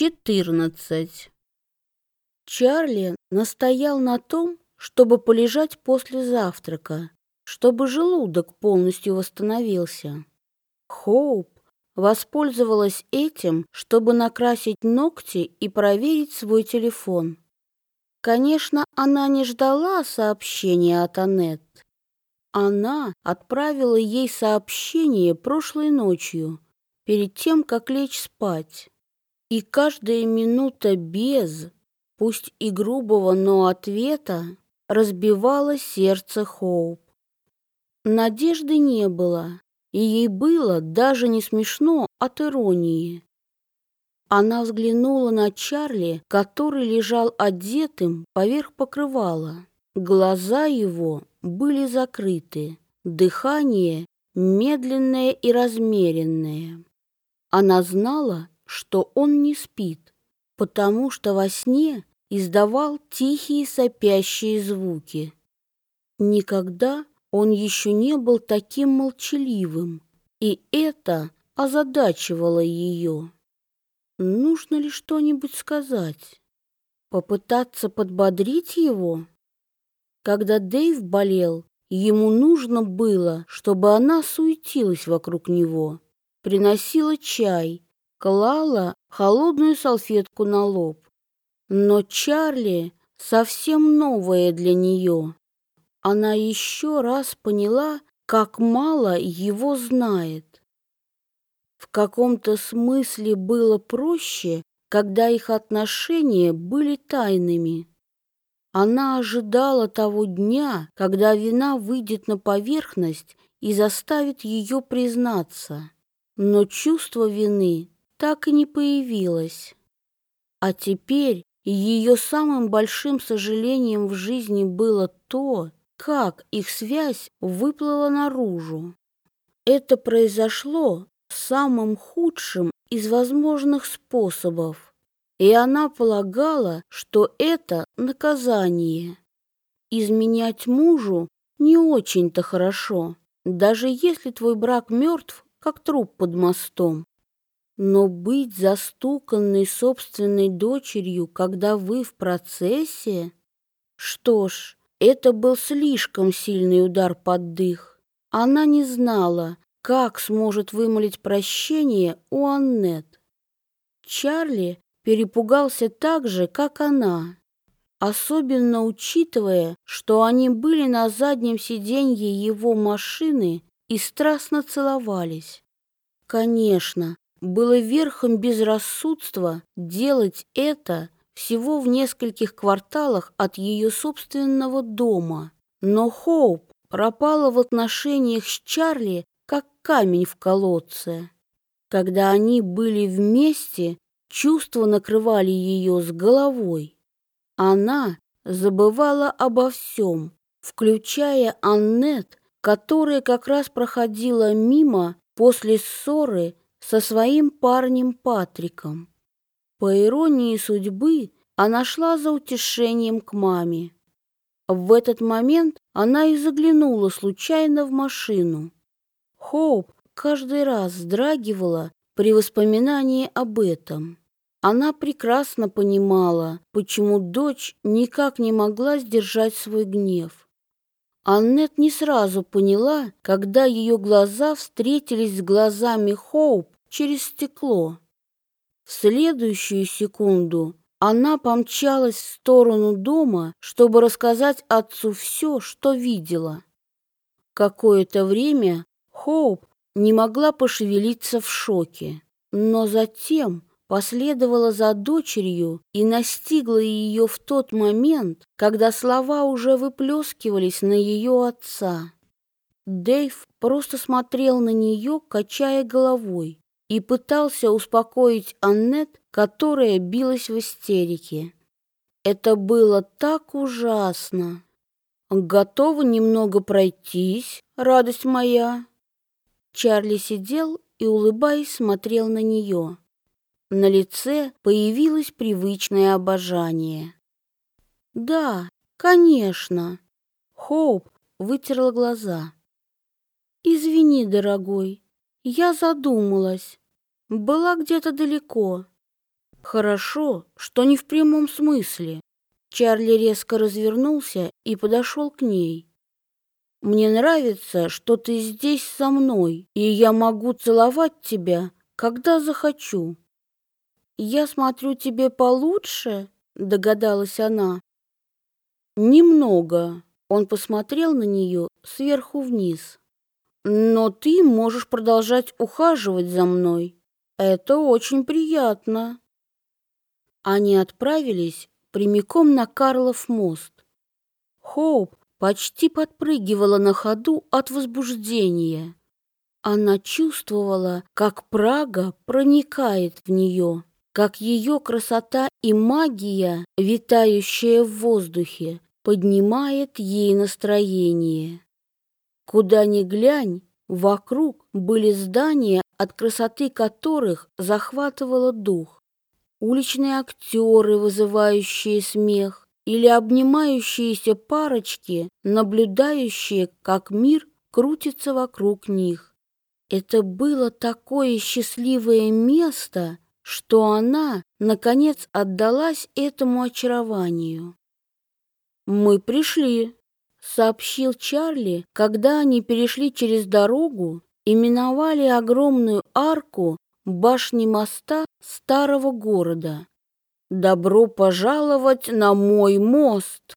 14. Чарли настоял на том, чтобы полежать после завтрака, чтобы желудок полностью восстановился. Хоуп воспользовалась этим, чтобы накрасить ногти и проверить свой телефон. Конечно, она не ждала сообщения от Аннет. Она отправила ей сообщение прошлой ночью, перед тем, как лечь спать. И каждая минута без, пусть и грубого, но ответа, разбивала сердце Хоуп. Надежды не было, и ей было даже не смешно от иронии. Она взглянула на Чарли, который лежал одетым поверх покрывала. Глаза его были закрыты, дыхание медленное и размеренное. Она знала, что он не спит, потому что во сне издавал тихие сопящие звуки. Никогда он еще не был таким молчаливым, и это озадачивало ее. Нужно ли что-нибудь сказать? Попытаться подбодрить его? Когда Дэйв болел, ему нужно было, чтобы она суетилась вокруг него, приносила чай, клала холодную салфетку на лоб. Но Чарли совсем новое для нее. Она еще раз поняла, как мало его знает. В каком-то смысле было проще, когда их отношения были тайными. Она ожидала того дня, когда вина выйдет на поверхность и заставит ее признаться. Но чувство вины так и не появилась. А теперь ее самым большим сожалением в жизни было то, как их связь выплыла наружу. Это произошло самым худшим из возможных способов, и она полагала, что это наказание. Изменять мужу не очень-то хорошо, даже если твой брак мертв, как труп под мостом. Но быть застуканной собственной дочерью, когда вы в процессе? Что ж, это был слишком сильный удар под дых. Она не знала, как сможет вымолить прощение у Аннет. Чарли перепугался так же, как она, особенно учитывая, что они были на заднем сиденье его машины и страстно целовались. Конечно, было верхом безрассудства делать это всего в нескольких кварталах от ее собственного дома. Но Хоуп пропала в отношениях с Чарли, как камень в колодце. Когда они были вместе, чувства накрывали ее с головой. Она забывала обо всем, включая Аннет, которая как раз проходила мимо после ссоры со своим парнем Патриком. По иронии судьбы, она шла за утешением к маме. В этот момент она и заглянула случайно в машину. Хоуп каждый раз вздрагивала при воспоминании об этом. Она прекрасно понимала, почему дочь никак не могла сдержать свой гнев. Аннет не сразу поняла, когда ее глаза встретились с глазами Хоуп через стекло. В следующую секунду она помчалась в сторону дома, чтобы рассказать отцу все, что видела. Какое-то время Хоуп не могла пошевелиться в шоке, но затем последовала за дочерью и настигла ее в тот момент, когда слова уже выплескивались на ее отца. Дэйв просто смотрел на нее, качая головой, и пытался успокоить Аннет, которая билась в истерике. Это было так ужасно. Готова немного пройтись, радость моя. Чарли сидел и, улыбаясь, смотрел на нее. На лице появилось привычное обожание. «Да, конечно!» Хоуп вытерла глаза. «Извини, дорогой, я задумалась. Была где-то далеко». Хорошо, что не в прямом смысле. Чарли резко развернулся и подошел к ней. Мне нравится, что ты здесь со мной, и я могу целовать тебя, когда захочу. Я смотрю тебе получше, догадалась она. Немного. Он посмотрел на нее сверху вниз. Но ты можешь продолжать ухаживать за мной. Это очень приятно. Они отправились прямиком на Карлов мост. Хоуп почти подпрыгивала на ходу от возбуждения. Она чувствовала, как Прага проникает в нее, как ее красота и магия, витающая в воздухе, поднимает ей настроение. Куда ни глянь, вокруг были здания, от красоты которых захватывало дух уличные актеры, вызывающие смех, или обнимающиеся парочки, наблюдающие, как мир крутится вокруг них. Это было такое счастливое место, что она, наконец, отдалась этому очарованию. «Мы пришли», — сообщил Чарли, когда они перешли через дорогу и миновали огромную арку башни моста старого города. «Добро пожаловать на мой мост!»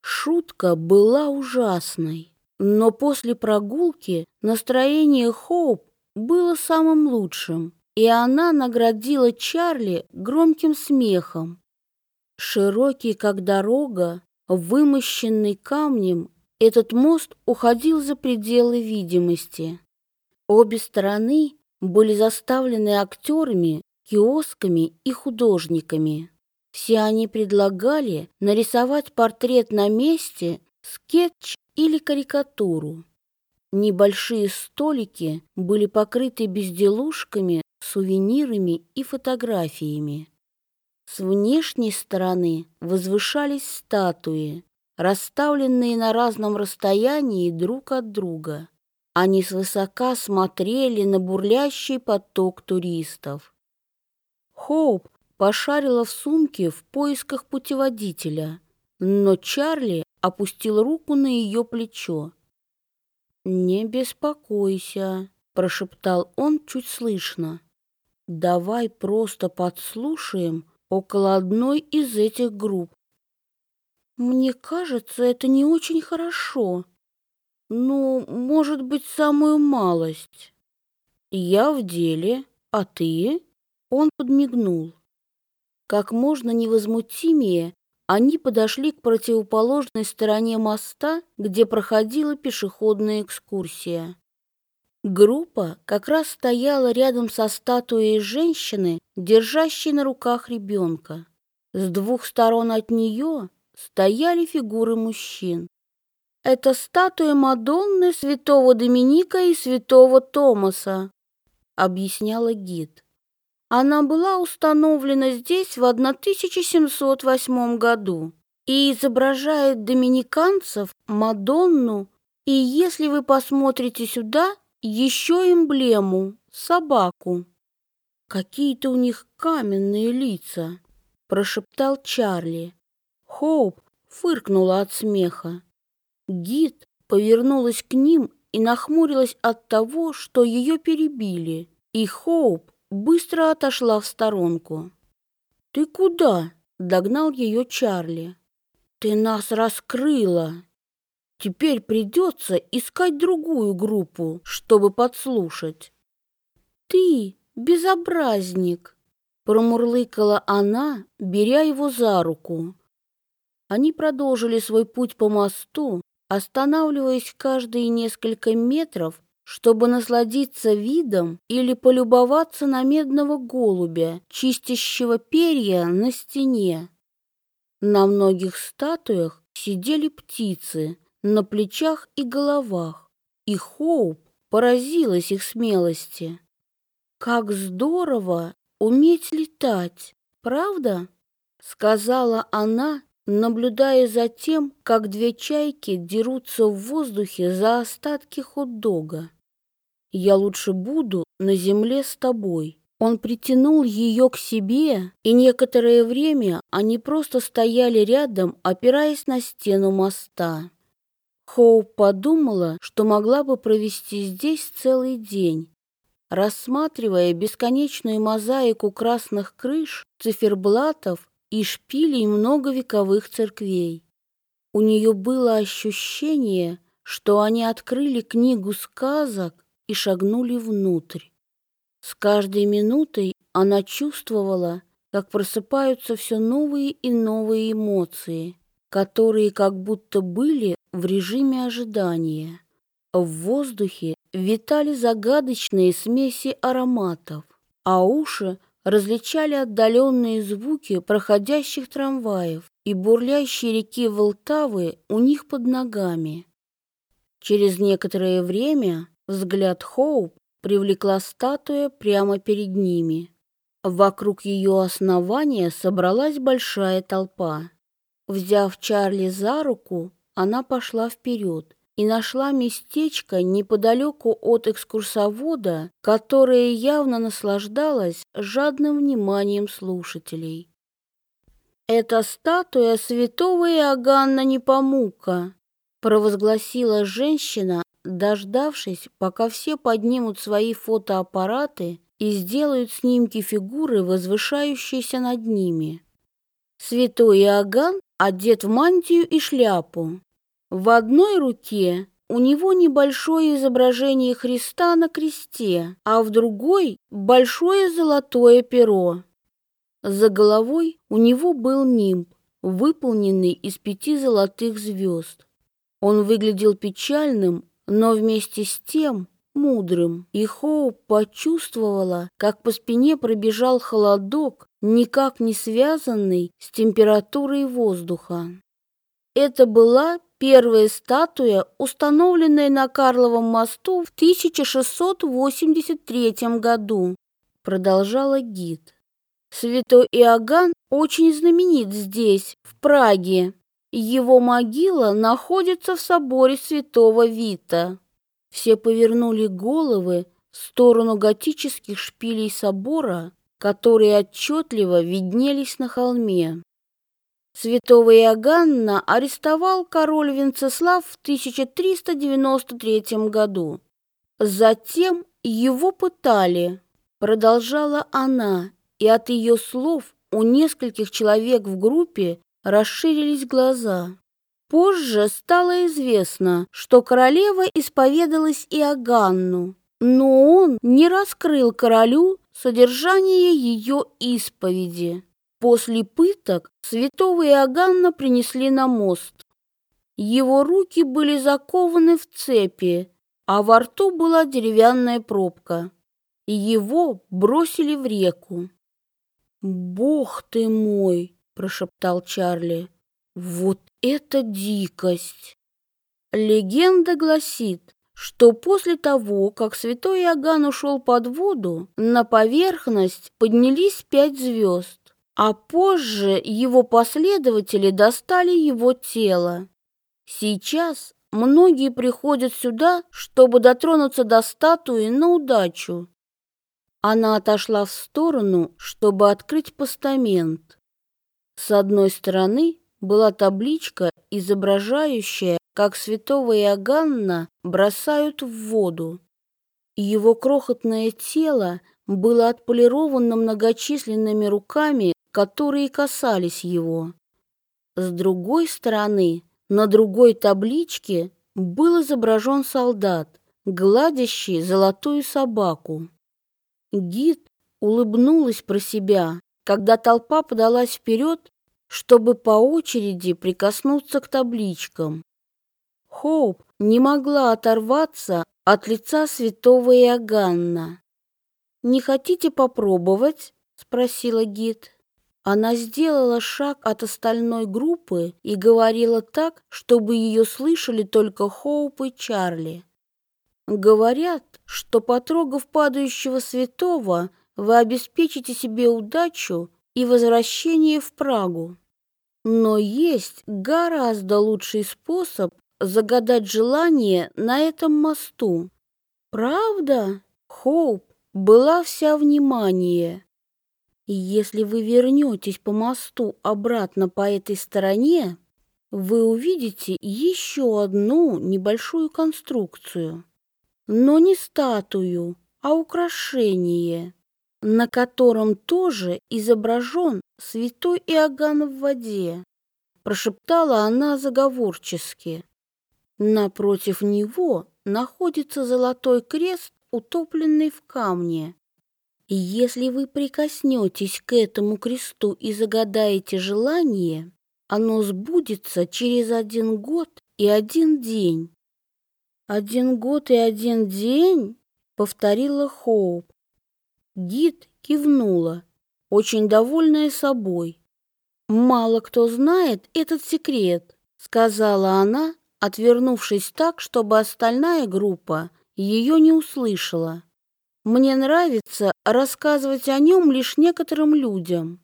Шутка была ужасной, но после прогулки настроение Хоуп было самым лучшим, и она наградила Чарли громким смехом. Широкий, как дорога, вымощенный камнем, этот мост уходил за пределы видимости. Обе стороны были заставлены актерами, киосками и художниками. Все они предлагали нарисовать портрет на месте, скетч или карикатуру. Небольшие столики были покрыты безделушками, сувенирами и фотографиями. С внешней стороны возвышались статуи, расставленные на разном расстоянии друг от друга. Они свысока смотрели на бурлящий поток туристов. Хоуп пошарила в сумке в поисках путеводителя, но Чарли опустил руку на ее плечо. «Не беспокойся», — прошептал он чуть слышно. «Давай просто подслушаем около одной из этих групп». «Мне кажется, это не очень хорошо», ну, может быть, самую малость. Я в деле, а ты? Он подмигнул. Как можно невозмутимее они подошли к противоположной стороне моста, где проходила пешеходная экскурсия. Группа как раз стояла рядом со статуей женщины, держащей на руках ребенка. С двух сторон от нее стояли фигуры мужчин. Это статуя Мадонны святого Доминика и святого Томаса, объясняла гид. Она была установлена здесь в 1708 году и изображает доминиканцев, Мадонну и, если вы посмотрите сюда, еще эмблему – собаку. Какие-то у них каменные лица, прошептал Чарли. Хоуп фыркнула от смеха. Гид повернулась к ним и нахмурилась от того, что ее перебили, и Хоуп быстро отошла в сторонку. «Ты куда?» — догнал ее Чарли. «Ты нас раскрыла. Теперь придется искать другую группу, чтобы подслушать». «Ты безобразник!» — промурлыкала она, беря его за руку. Они продолжили свой путь по мосту, останавливаясь каждые несколько метров, чтобы насладиться видом или полюбоваться на медного голубя, чистящего перья на стене. На многих статуях сидели птицы на плечах и головах, и Хоуп поразилась их смелости. «Как здорово уметь летать, правда?» — сказала она, наблюдая за тем, как две чайки дерутся в воздухе за остатки хот-дога. «Я лучше буду на земле с тобой», Он притянул ее к себе, и некоторое время они просто стояли рядом, опираясь на стену моста. Хоуп подумала, что могла бы провести здесь целый день, рассматривая бесконечную мозаику красных крыш, циферблатов и шпилей многовековых церквей. У нее было ощущение, что они открыли книгу сказок и шагнули внутрь. С каждой минутой она чувствовала, как просыпаются все новые и новые эмоции, которые как будто были в режиме ожидания. В воздухе витали загадочные смеси ароматов, а уши различали отдаленные звуки проходящих трамваев и бурлящей реки Волтавы у них под ногами. Через некоторое время взгляд Хоуп привлекла статуя прямо перед ними. Вокруг ее основания собралась большая толпа. Взяв Чарли за руку, она пошла вперед и нашла местечко неподалеку от экскурсовода, которое явно наслаждалось жадным вниманием слушателей. «Это статуя святого Иоганна Непомука», провозгласила женщина, дождавшись, пока все поднимут свои фотоаппараты и сделают снимки фигуры, возвышающейся над ними. Святой Иоганн одет в мантию и шляпу. В одной руке у него небольшое изображение Христа на кресте, а в другой – большое золотое перо. За головой у него был нимб, выполненный из пяти золотых звезд. Он выглядел печальным, но вместе с тем мудрым, и Хоуп почувствовала, как по спине пробежал холодок, никак не связанный с температурой воздуха. Это была первая статуя, установленная на Карловом мосту в 1683 году, продолжала гид. Святой Иоганн очень знаменит здесь, в Праге. Его могила находится в соборе святого Вита. Все повернули головы в сторону готических шпилей собора, которые отчетливо виднелись на холме. Святого Иоганна арестовал король Венцеслав в 1393 году. Затем его пытали, продолжала она, и от ее слов у нескольких человек в группе расширились глаза. Позже стало известно, что королева исповедалась Иоганну, но он не раскрыл королю содержание ее исповеди. После пыток святого Иоганна принесли на мост. Его руки были закованы в цепи, а во рту была деревянная пробка. И его бросили в реку. «Бог ты мой!» – прошептал Чарли. «Вот это дикость!» Легенда гласит, что после того, как святой Иоганн ушел под воду, на поверхность поднялись пять звезд, а позже его последователи достали его тело. Сейчас многие приходят сюда, чтобы дотронуться до статуи на удачу. Она отошла в сторону, чтобы открыть постамент. С одной стороны была табличка, изображающая, как святого Иоганна бросают в воду. Его крохотное тело было отполировано многочисленными руками, которые касались его. С другой стороны, на другой табличке был изображен солдат, гладящий золотую собаку. Гид улыбнулась про себя, когда толпа подалась вперед чтобы по очереди прикоснуться к табличкам. Хоуп не могла оторваться от лица святого Иоганна. «Не хотите попробовать?» — спросила гид. Она сделала шаг от остальной группы и говорила так, чтобы ее слышали только Хоуп и Чарли. Говорят, что, потрогав падающего святого, вы обеспечите себе удачу и возвращение в Прагу. Но есть гораздо лучший способ загадать желание на этом мосту. Правда? Хоуп была вся внимание. Если вы вернетесь по мосту обратно по этой стороне, вы увидите еще одну небольшую конструкцию. Но не статую, а украшение, на котором тоже изображен святой Иоганн в воде, прошептала она заговорчески. Напротив него находится золотой крест, утопленный в камне. Если вы прикоснетесь к этому кресту и загадаете желание, оно сбудется через один год и один день. «Один год и один день?» — повторила Хоуп. Гид кивнула, очень довольная собой. «Мало кто знает этот секрет», — сказала она, отвернувшись так, чтобы остальная группа ее не услышала. Мне нравится рассказывать о нем лишь некоторым людям.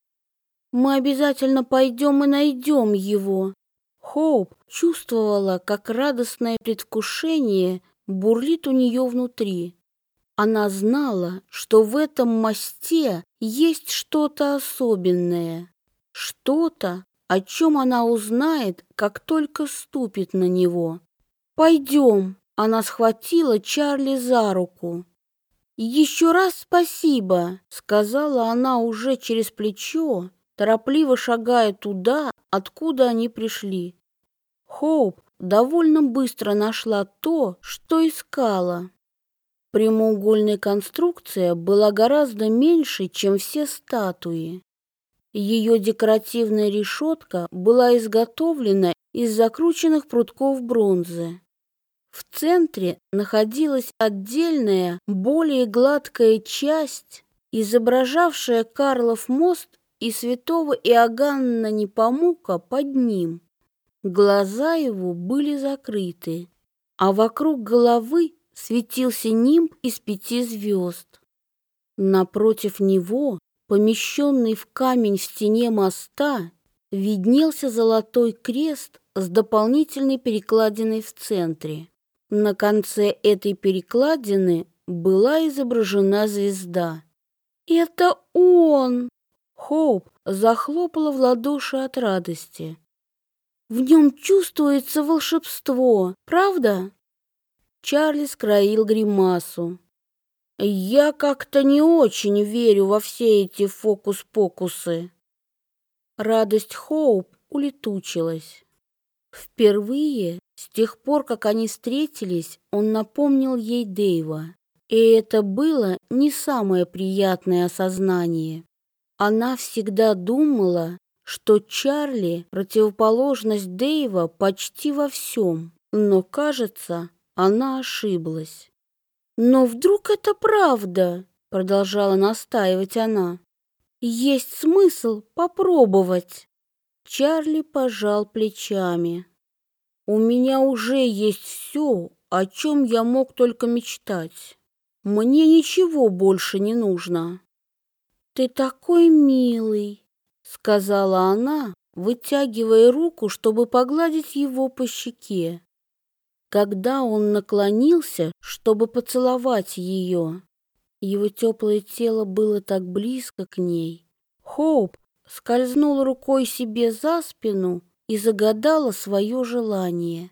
Мы обязательно пойдем и найдем его. Хоуп чувствовала, как радостное предвкушение бурлит у нее внутри. Она знала, что в этом мосте есть что-то особенное, что-то, о чем она узнает, как только ступит на него. «Пойдем!» — она схватила Чарли за руку. «Еще раз спасибо», — сказала она уже через плечо, торопливо шагая туда, откуда они пришли. Хоуп довольно быстро нашла то, что искала. Прямоугольная конструкция была гораздо меньше, чем все статуи. Ее декоративная решетка была изготовлена из закрученных прутков бронзы. В центре находилась отдельная, более гладкая часть, изображавшая Карлов мост и святого Иоганна Непомука под ним. Глаза его были закрыты, а вокруг головы светился нимб из пяти звезд. Напротив него, помещенный в камень в стене моста, виднелся золотой крест с дополнительной перекладиной в центре. На конце этой перекладины была изображена звезда. «Это он!» Хоуп захлопала в ладоши от радости. «В нем чувствуется волшебство, правда?» Чарли скроил гримасу. «Я как-то не очень верю во все эти фокус-покусы». Радость Хоуп улетучилась. Впервые с тех пор, как они встретились, он напомнил ей Дэйва. И это было не самое приятное осознание. Она всегда думала, что Чарли – противоположность Дэйва почти во всем, но, кажется, она ошиблась. «Но вдруг это правда?» – продолжала настаивать она. «Есть смысл попробовать». Чарли пожал плечами. У меня уже есть все, о чем я мог только мечтать. Мне ничего больше не нужно. Ты такой милый, сказала она, вытягивая руку, чтобы погладить его по щеке. Когда он наклонился, чтобы поцеловать ее, его теплое тело было так близко к ней. Хоуп скользнул рукой себе за спину и загадала свое желание.